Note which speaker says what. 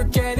Speaker 1: you're getting